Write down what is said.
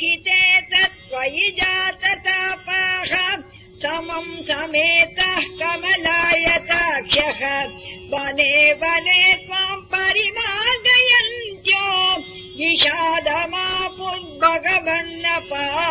दुःखिते तत्त्वयि जाततापाः। समम् समेतः कमलायताख्यः। वने वने त्वाम् परिमार्गयन्त्यो विषादमापुर्भगवन्नपा